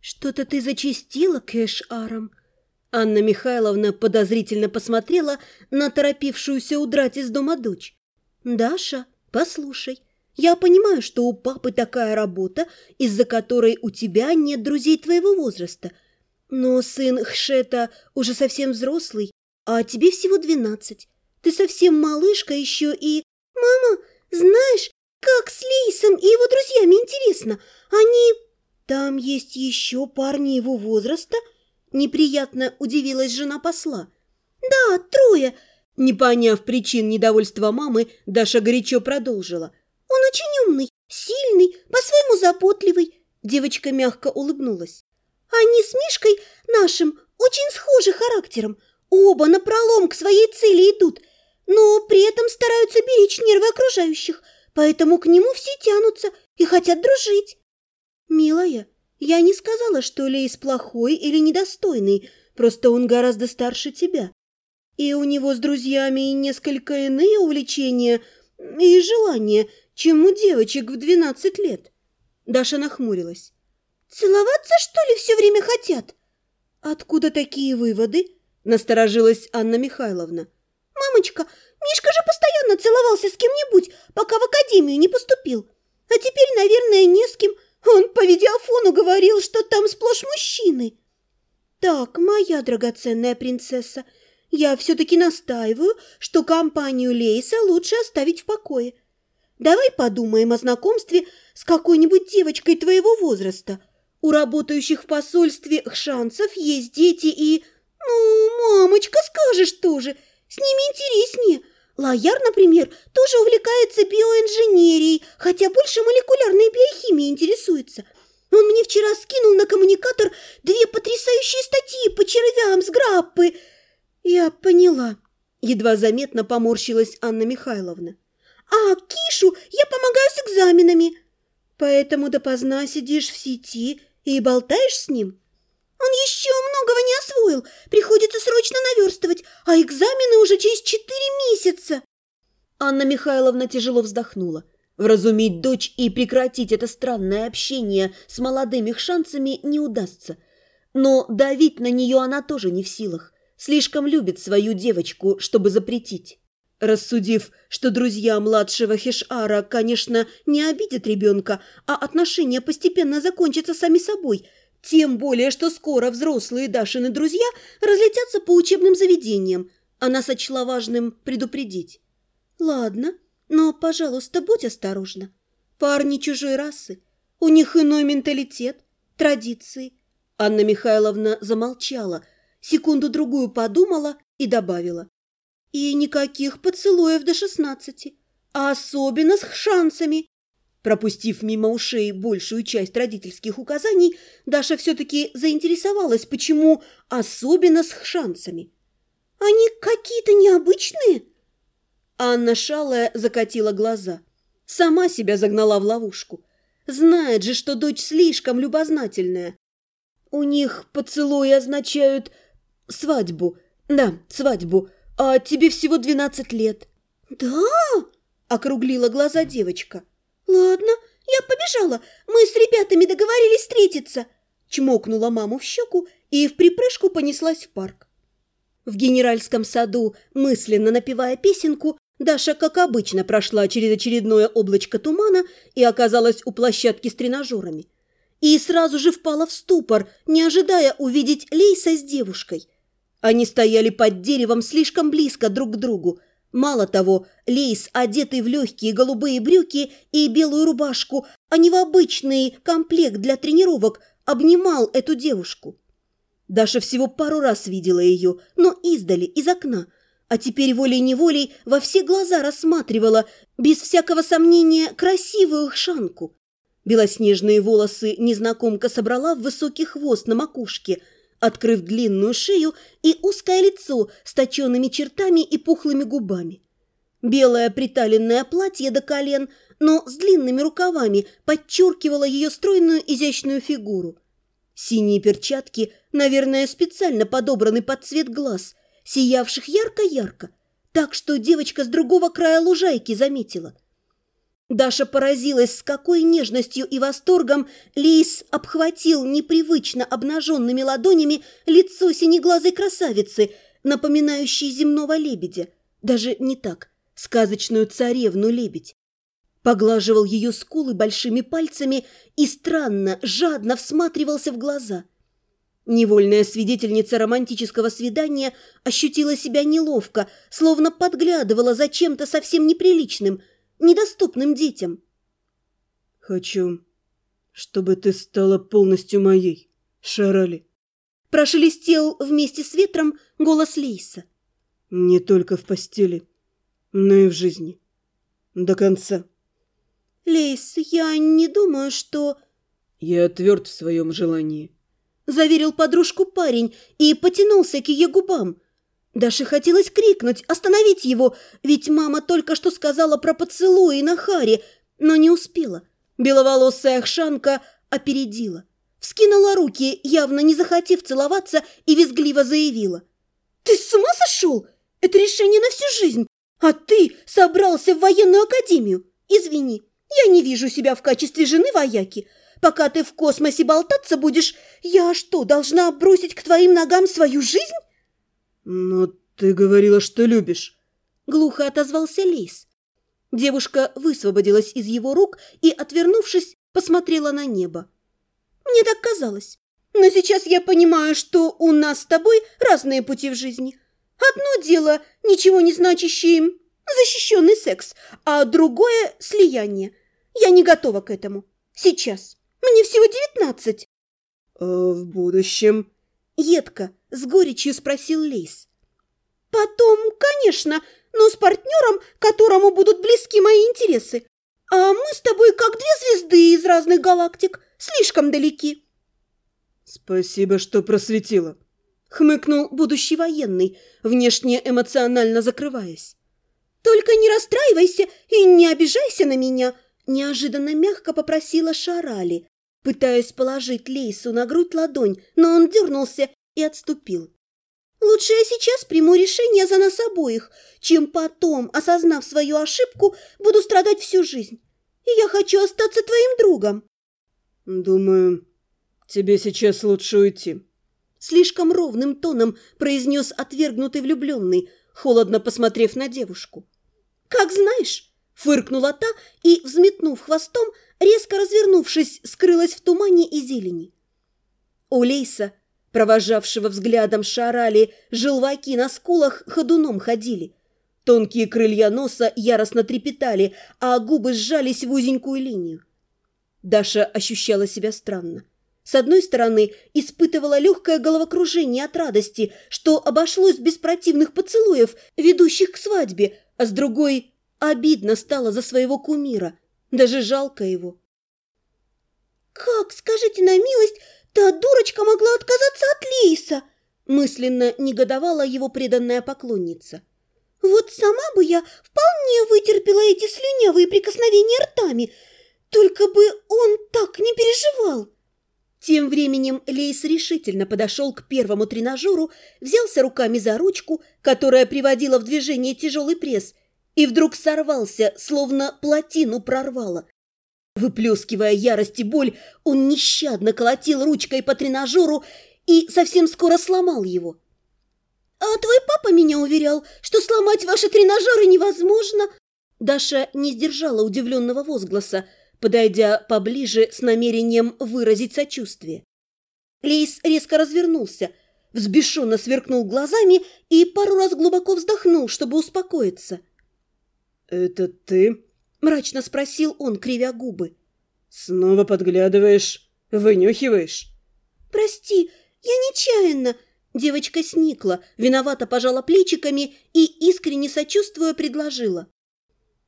«Что-то ты зачастила, Кэш Арам?» Анна Михайловна подозрительно посмотрела на торопившуюся удрать из дома дочь. «Даша, послушай, я понимаю, что у папы такая работа, из-за которой у тебя нет друзей твоего возраста. Но сын Хшета уже совсем взрослый, а тебе всего двенадцать. Ты совсем малышка еще и... Мама, знаешь, как с Лейсом и его друзьями интересно. Они... Там есть еще парни его возраста?» Неприятно удивилась жена посла. «Да, трое!» Не поняв причин недовольства мамы, Даша горячо продолжила. «Он очень умный, сильный, по-своему заботливый». Девочка мягко улыбнулась. «Они с Мишкой нашим очень схожи характером. Оба напролом к своей цели идут, но при этом стараются беречь нервы окружающих, поэтому к нему все тянутся и хотят дружить». «Милая, я не сказала, что Лейс плохой или недостойный, просто он гораздо старше тебя. И у него с друзьями несколько иные увлечения и желания, чем у девочек в двенадцать лет. Даша нахмурилась. «Целоваться, что ли, все время хотят?» «Откуда такие выводы?» – насторожилась Анна Михайловна. «Мамочка, Мишка же постоянно целовался с кем-нибудь, пока в академию не поступил. А теперь, наверное, не с кем, он по видеофону говорил, что там сплошь мужчины. Так, моя драгоценная принцесса, я все-таки настаиваю, что компанию Лейса лучше оставить в покое. Давай подумаем о знакомстве с какой-нибудь девочкой твоего возраста. У работающих в посольстве шансов есть дети и... Ну, мамочка, скажешь тоже, с ними интереснее. Лояр, например, тоже увлекается биоинженерией, хотя больше молекулярной биохимией интересуется. Он мне вчера скинул на коммуникатор две потрясающие статьи по червям с граппы. Я поняла. Едва заметно поморщилась Анна Михайловна. А Кишу я помогаю с экзаменами. Поэтому допоздна сидишь в сети и болтаешь с ним? Он еще многого не освоил, приходится срочно наверстывать, а экзамены уже через четыре месяца. Анна Михайловна тяжело вздохнула. Вразумить дочь и прекратить это странное общение с молодыми шансами не удастся. Но давить на нее она тоже не в силах. Слишком любит свою девочку, чтобы запретить. Рассудив, что друзья младшего Хешара, конечно, не обидят ребенка, а отношения постепенно закончатся сами собой – тем более, что скоро взрослые Дашины друзья разлетятся по учебным заведениям. Она сочла важным предупредить. «Ладно, но, пожалуйста, будь осторожна. Парни чужой расы. У них иной менталитет, традиции». Анна Михайловна замолчала, секунду-другую подумала и добавила. «И никаких поцелуев до шестнадцати, а особенно с шансами. Пропустив мимо ушей большую часть родительских указаний, Даша все-таки заинтересовалась, почему особенно с шансами. «Они какие-то необычные?» Анна Шалая закатила глаза. Сама себя загнала в ловушку. Знает же, что дочь слишком любознательная. У них поцелуи означают свадьбу. Да, свадьбу. А тебе всего двенадцать лет. «Да?» – округлила глаза девочка. «Ладно, я побежала. Мы с ребятами договорились встретиться». Чмокнула маму в щеку и в припрыжку понеслась в парк. В генеральском саду, мысленно напевая песенку, Даша, как обычно, прошла через очередное облачко тумана и оказалась у площадки с тренажерами. И сразу же впала в ступор, не ожидая увидеть Лейса с девушкой. Они стояли под деревом слишком близко друг к другу, Мало того, Лейс, одетый в легкие голубые брюки и белую рубашку, а не в обычный комплект для тренировок, обнимал эту девушку. Даша всего пару раз видела ее, но издали, из окна, а теперь волей-неволей во все глаза рассматривала, без всякого сомнения, красивую хшанку. Белоснежные волосы незнакомка собрала в высокий хвост на макушке – открыв длинную шею и узкое лицо с точенными чертами и пухлыми губами. Белое приталенное платье до колен, но с длинными рукавами, подчеркивало ее стройную изящную фигуру. Синие перчатки, наверное, специально подобраны под цвет глаз, сиявших ярко-ярко, так что девочка с другого края лужайки заметила. Даша поразилась, с какой нежностью и восторгом Лис обхватил непривычно обнаженными ладонями лицо синеглазой красавицы, напоминающей земного лебедя. Даже не так, сказочную царевну-лебедь. Поглаживал ее скулы большими пальцами и странно, жадно всматривался в глаза. Невольная свидетельница романтического свидания ощутила себя неловко, словно подглядывала за чем-то совсем неприличным – недоступным детям. «Хочу, чтобы ты стала полностью моей, Шарали», прошелестел вместе с ветром голос Лейса. «Не только в постели, но и в жизни. До конца». «Лейс, я не думаю, что...» «Я тверд в своем желании», — заверил подружку парень и потянулся к ее губам. Даше хотелось крикнуть, остановить его, ведь мама только что сказала про поцелуи на Харе, но не успела. Беловолосая Ахшанка опередила. Вскинула руки, явно не захотев целоваться, и визгливо заявила. «Ты с ума сошел? Это решение на всю жизнь! А ты собрался в военную академию! Извини, я не вижу себя в качестве жены вояки. Пока ты в космосе болтаться будешь, я что, должна бросить к твоим ногам свою жизнь?» «Но ты говорила, что любишь!» Глухо отозвался Лис. Девушка высвободилась из его рук и, отвернувшись, посмотрела на небо. «Мне так казалось. Но сейчас я понимаю, что у нас с тобой разные пути в жизни. Одно дело – ничего не значащий защищенный секс, а другое – слияние. Я не готова к этому. Сейчас. Мне всего девятнадцать». «А в будущем?» Едко, с горечью спросил Лейс. «Потом, конечно, но с партнером, которому будут близки мои интересы. А мы с тобой как две звезды из разных галактик, слишком далеки». «Спасибо, что просветила», — хмыкнул будущий военный, внешне эмоционально закрываясь. «Только не расстраивайся и не обижайся на меня», — неожиданно мягко попросила Шарали, пытаясь положить Лейсу на грудь ладонь, но он дернулся и отступил. «Лучше я сейчас приму решение за нас обоих, чем потом, осознав свою ошибку, буду страдать всю жизнь. И я хочу остаться твоим другом». «Думаю, тебе сейчас лучше уйти», — слишком ровным тоном произнес отвергнутый влюбленный, холодно посмотрев на девушку. «Как знаешь», — фыркнула та и, взметнув хвостом, резко развернувшись, скрылась в тумане и зелени. У Лейса провожавшего взглядом Шарали, желваки на скулах ходуном ходили. Тонкие крылья носа яростно трепетали, а губы сжались в узенькую линию. Даша ощущала себя странно. С одной стороны, испытывала легкое головокружение от радости, что обошлось без противных поцелуев, ведущих к свадьбе, а с другой обидно стало за своего кумира, даже жалко его. «Как, скажите на милость, «Та дурочка могла отказаться от Лейса!» мысленно негодовала его преданная поклонница. «Вот сама бы я вполне вытерпела эти слюнявые прикосновения ртами, только бы он так не переживал!» Тем временем Лейс решительно подошел к первому тренажеру, взялся руками за ручку, которая приводила в движение тяжелый пресс, и вдруг сорвался, словно плотину прорвало. Выплескивая ярость и боль, он нещадно колотил ручкой по тренажеру и совсем скоро сломал его. «А твой папа меня уверял, что сломать ваши тренажеры невозможно!» Даша не сдержала удивленного возгласа, подойдя поближе с намерением выразить сочувствие. Лейс резко развернулся, взбешенно сверкнул глазами и пару раз глубоко вздохнул, чтобы успокоиться. «Это ты?» Мрачно спросил он, кривя губы. «Снова подглядываешь? Вынюхиваешь?» «Прости, я нечаянно!» Девочка сникла, виновато пожала плечиками и, искренне сочувствуя, предложила.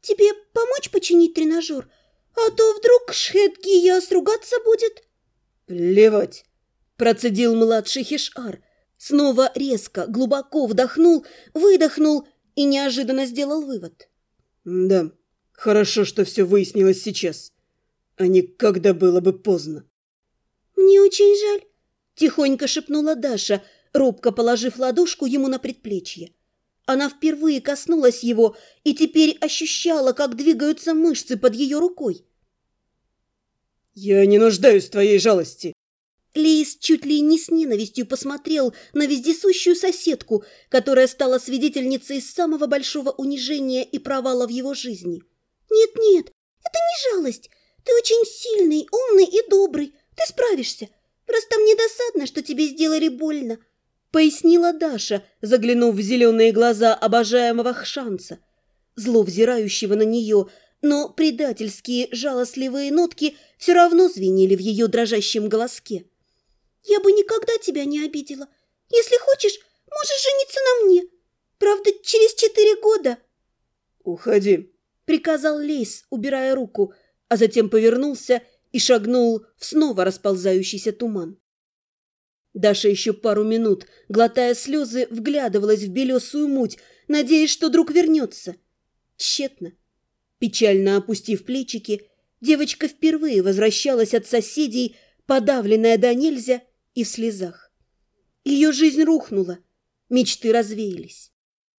«Тебе помочь починить тренажер? А то вдруг Шхетгия сругаться будет?» «Плевать!» – процедил младший Хишар. Снова резко, глубоко вдохнул, выдохнул и неожиданно сделал вывод. «Да, Хорошо, что все выяснилось сейчас, а не когда было бы поздно. «Мне очень жаль», – тихонько шепнула Даша, робко положив ладошку ему на предплечье. Она впервые коснулась его и теперь ощущала, как двигаются мышцы под ее рукой. «Я не нуждаюсь в твоей жалости!» Лис чуть ли не с ненавистью посмотрел на вездесущую соседку, которая стала свидетельницей самого большого унижения и провала в его жизни. «Нет-нет, это не жалость. Ты очень сильный, умный и добрый. Ты справишься. Просто мне досадно, что тебе сделали больно», — пояснила Даша, заглянув в зеленые глаза обожаемого Хшанца, зло взирающего на нее, но предательские жалостливые нотки все равно звенели в ее дрожащем голоске. Я бы никогда тебя не обидела. Если хочешь, можешь жениться на мне. Правда, через четыре года. Уходи, приказал Лейс, убирая руку, а затем повернулся и шагнул в снова расползающийся туман. Даша еще пару минут, глотая слезы, вглядывалась в белесую муть, надеясь, что друг вернется. Тщетно. Печально опустив плечики, девочка впервые возвращалась от соседей, подавленная до нельзя и в слезах. Ее жизнь рухнула, мечты развеялись.